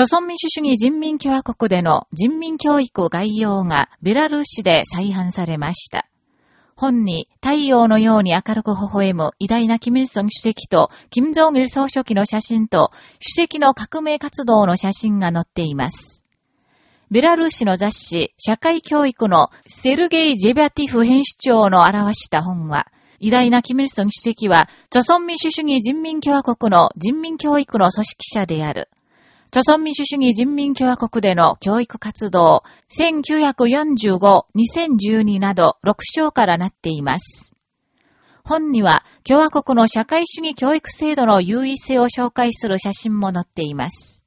朝鮮民主主義人民共和国での人民教育概要がベラルーシで再販されました。本に太陽のように明るく微笑む偉大なキム・イルソン主席とキム・ジョン・イル総書記の写真と主席の革命活動の写真が載っています。ベラルーシの雑誌、社会教育のセルゲイ・ジェビャティフ編集長の表した本は、偉大なキム・イルソン主席は、朝鮮民主主義人民共和国の人民教育の組織者である。朝鮮民主主義人民共和国での教育活動、1945、2012など6章からなっています。本には共和国の社会主義教育制度の優位性を紹介する写真も載っています。